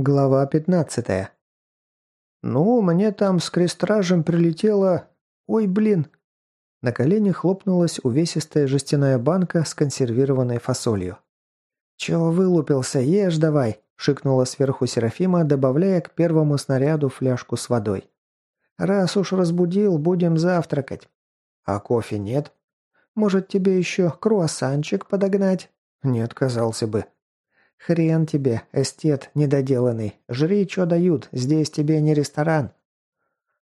Глава 15. «Ну, мне там с крестражем прилетело... Ой, блин!» На колени хлопнулась увесистая жестяная банка с консервированной фасолью. «Чего вылупился? Ешь давай!» – шикнула сверху Серафима, добавляя к первому снаряду фляжку с водой. «Раз уж разбудил, будем завтракать». «А кофе нет?» «Может, тебе еще круассанчик подогнать?» «Не отказался бы». «Хрен тебе, эстет недоделанный. Жри, что дают, здесь тебе не ресторан».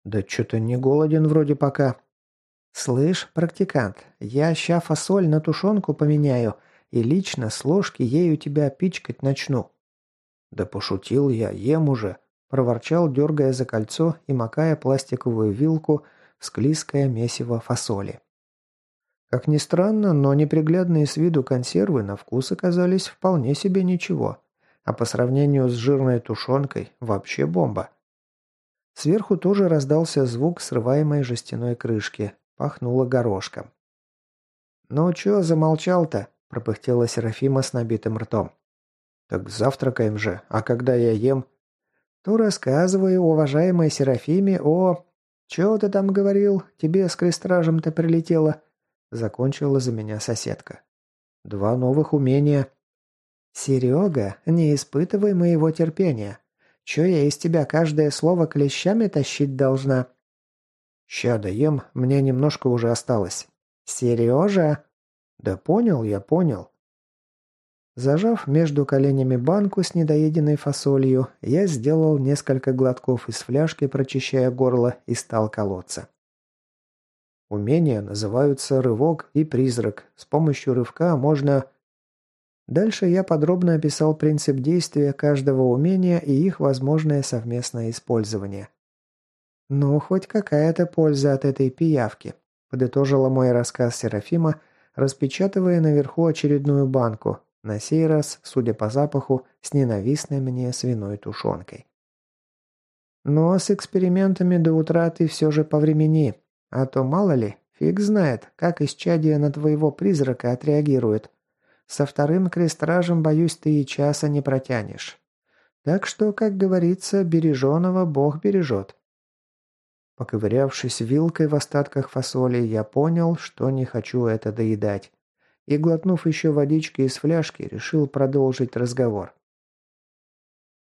«Да что-то не голоден вроде пока». «Слышь, практикант, я ща фасоль на тушенку поменяю и лично с ложки ею тебя пичкать начну». «Да пошутил я, ем уже», – проворчал, дергая за кольцо и макая пластиковую вилку в склизкое месиво фасоли. Как ни странно, но неприглядные с виду консервы на вкус оказались вполне себе ничего, а по сравнению с жирной тушенкой вообще бомба. Сверху тоже раздался звук срываемой жестяной крышки, пахнуло горошком. «Ну чё замолчал-то?» – пропыхтела Серафима с набитым ртом. «Так завтракаем же, а когда я ем?» «То рассказываю, уважаемой Серафиме, о...» «Чё ты там говорил? Тебе с крестражем-то прилетело?» Закончила за меня соседка. Два новых умения. Серега, не испытывай моего терпения. Че я из тебя каждое слово клещами тащить должна? Ща доем, мне немножко уже осталось. Сережа? Да понял я, понял. Зажав между коленями банку с недоеденной фасолью, я сделал несколько глотков из фляжки, прочищая горло, и стал колоться. Умения называются рывок и призрак. С помощью рывка можно... Дальше я подробно описал принцип действия каждого умения и их возможное совместное использование. «Ну, хоть какая-то польза от этой пиявки», – подытожила мой рассказ Серафима, распечатывая наверху очередную банку, на сей раз, судя по запаху, с ненавистной мне свиной тушенкой. «Но с экспериментами до утра ты все же повремени. А то, мало ли, фиг знает, как исчадие на твоего призрака отреагирует. Со вторым крестражем, боюсь, ты и часа не протянешь. Так что, как говорится, береженого Бог бережет. Поковырявшись вилкой в остатках фасоли, я понял, что не хочу это доедать. И, глотнув еще водички из фляжки, решил продолжить разговор.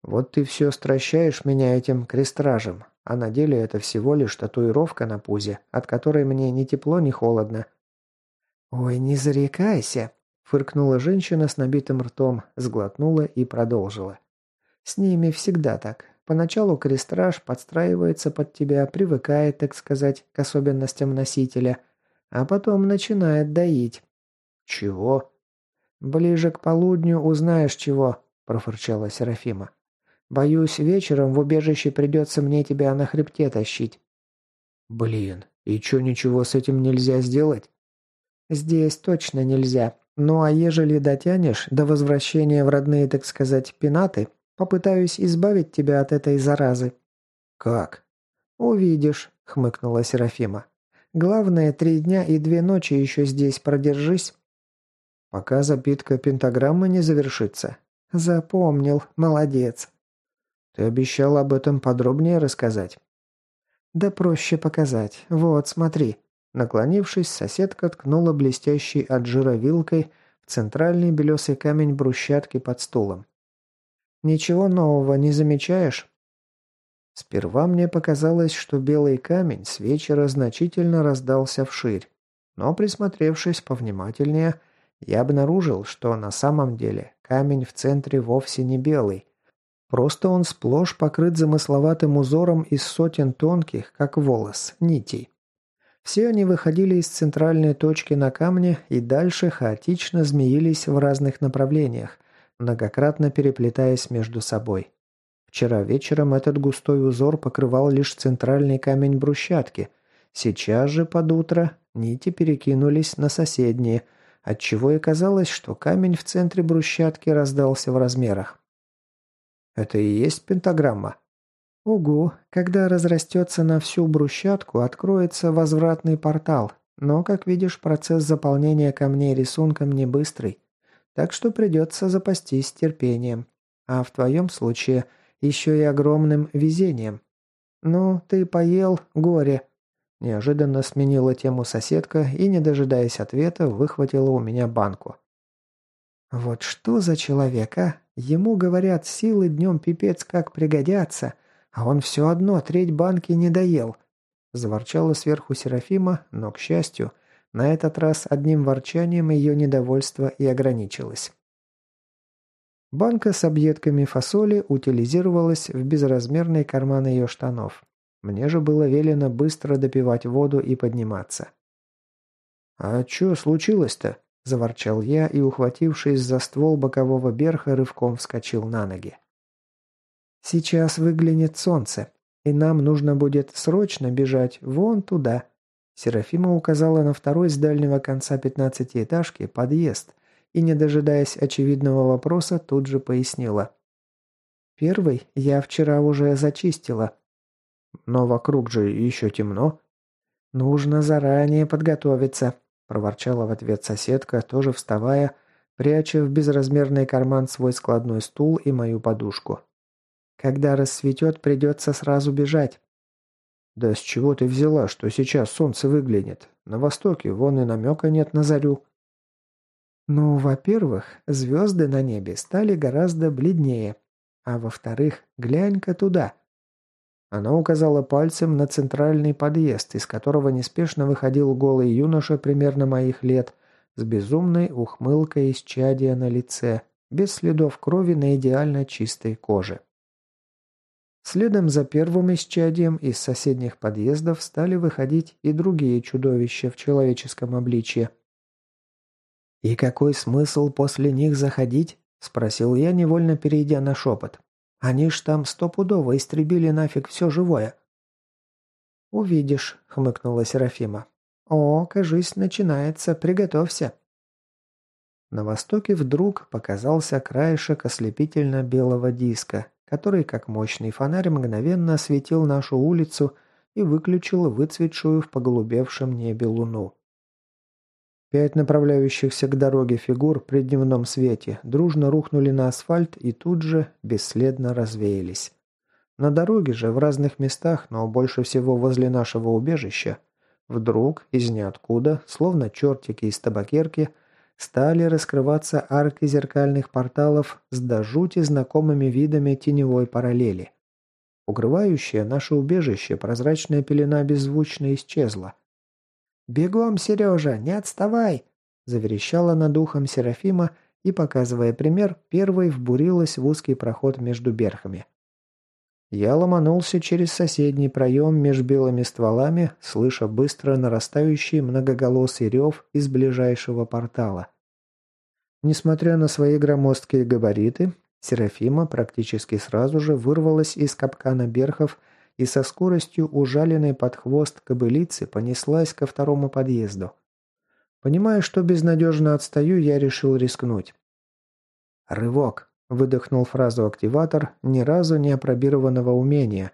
«Вот ты все стращаешь меня этим крестражем, а на деле это всего лишь татуировка на пузе, от которой мне ни тепло, ни холодно. «Ой, не зарекайся!» – фыркнула женщина с набитым ртом, сглотнула и продолжила. «С ними всегда так. Поначалу крестраж подстраивается под тебя, привыкает, так сказать, к особенностям носителя, а потом начинает доить». «Чего?» «Ближе к полудню узнаешь чего», – профырчала Серафима. Боюсь, вечером в убежище придется мне тебя на хребте тащить». «Блин, и чё, ничего с этим нельзя сделать?» «Здесь точно нельзя. Ну а ежели дотянешь до возвращения в родные, так сказать, пенаты, попытаюсь избавить тебя от этой заразы». «Как?» «Увидишь», — хмыкнула Серафима. «Главное, три дня и две ночи еще здесь продержись». «Пока запитка пентаграммы не завершится». «Запомнил. Молодец. Ты обещал об этом подробнее рассказать?» «Да проще показать. Вот, смотри». Наклонившись, соседка ткнула блестящей от жира вилкой в центральный белесый камень брусчатки под стулом. «Ничего нового не замечаешь?» Сперва мне показалось, что белый камень с вечера значительно раздался вширь. Но присмотревшись повнимательнее, я обнаружил, что на самом деле камень в центре вовсе не белый, Просто он сплошь покрыт замысловатым узором из сотен тонких, как волос, нитей. Все они выходили из центральной точки на камне и дальше хаотично змеились в разных направлениях, многократно переплетаясь между собой. Вчера вечером этот густой узор покрывал лишь центральный камень брусчатки. Сейчас же под утро нити перекинулись на соседние, отчего и казалось, что камень в центре брусчатки раздался в размерах. Это и есть пентаграмма? Угу. Когда разрастется на всю брусчатку, откроется возвратный портал. Но, как видишь, процесс заполнения камней рисунком не быстрый. Так что придется запастись терпением. А в твоем случае еще и огромным везением. «Ну, ты поел, горе!» Неожиданно сменила тему соседка и, не дожидаясь ответа, выхватила у меня банку. «Вот что за человек, а? Ему, говорят, силы днем пипец как пригодятся, а он все одно треть банки не доел». Заворчала сверху Серафима, но, к счастью, на этот раз одним ворчанием ее недовольство и ограничилось. Банка с объедками фасоли утилизировалась в безразмерный карман ее штанов. Мне же было велено быстро допивать воду и подниматься. «А что случилось-то?» – заворчал я и, ухватившись за ствол бокового берха, рывком вскочил на ноги. «Сейчас выглянет солнце, и нам нужно будет срочно бежать вон туда». Серафима указала на второй с дальнего конца пятнадцатиэтажки подъезд и, не дожидаясь очевидного вопроса, тут же пояснила. «Первый я вчера уже зачистила, но вокруг же еще темно. Нужно заранее подготовиться, проворчала в ответ соседка, тоже вставая, пряча в безразмерный карман свой складной стул и мою подушку. Когда рассветет, придется сразу бежать. Да с чего ты взяла, что сейчас солнце выглянет? На востоке вон и намека нет на зарю. Ну, во-первых, звезды на небе стали гораздо бледнее. А во-вторых, глянь-ка туда. Она указала пальцем на центральный подъезд, из которого неспешно выходил голый юноша примерно моих лет, с безумной ухмылкой из чадия на лице, без следов крови на идеально чистой коже. Следом за первым исчадием из соседних подъездов стали выходить и другие чудовища в человеческом обличье. «И какой смысл после них заходить?» – спросил я, невольно перейдя на шепот. Они ж там стопудово истребили нафиг все живое». «Увидишь», — хмыкнула Серафима. «О, кажись, начинается, приготовься». На востоке вдруг показался краешек ослепительно-белого диска, который, как мощный фонарь, мгновенно осветил нашу улицу и выключил выцветшую в поголубевшем небе луну. Пять направляющихся к дороге фигур при дневном свете дружно рухнули на асфальт и тут же бесследно развеялись. На дороге же, в разных местах, но больше всего возле нашего убежища, вдруг, из ниоткуда, словно чертики из табакерки, стали раскрываться арки зеркальных порталов с до жути знакомыми видами теневой параллели. Укрывающая наше убежище прозрачная пелена беззвучно исчезла, «Бегом, Сережа, не отставай!» Заверещала над ухом Серафима и, показывая пример, первой вбурилась в узкий проход между берхами. Я ломанулся через соседний проем между белыми стволами, слыша быстро нарастающий многоголосый рев из ближайшего портала. Несмотря на свои громоздкие габариты, Серафима практически сразу же вырвалась из капкана берхов и со скоростью ужаленной под хвост кобылицы понеслась ко второму подъезду. Понимая, что безнадежно отстаю, я решил рискнуть. «Рывок!» – выдохнул фразу активатор ни разу не опробированного умения,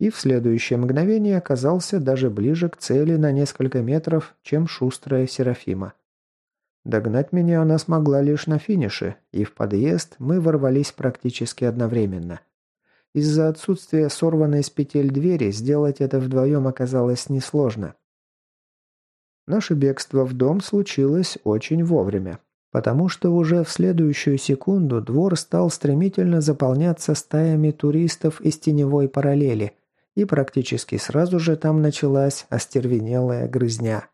и в следующее мгновение оказался даже ближе к цели на несколько метров, чем шустрая Серафима. Догнать меня она смогла лишь на финише, и в подъезд мы ворвались практически одновременно. Из-за отсутствия сорванной с петель двери сделать это вдвоем оказалось несложно. Наше бегство в дом случилось очень вовремя, потому что уже в следующую секунду двор стал стремительно заполняться стаями туристов из теневой параллели, и практически сразу же там началась остервенелая грызня.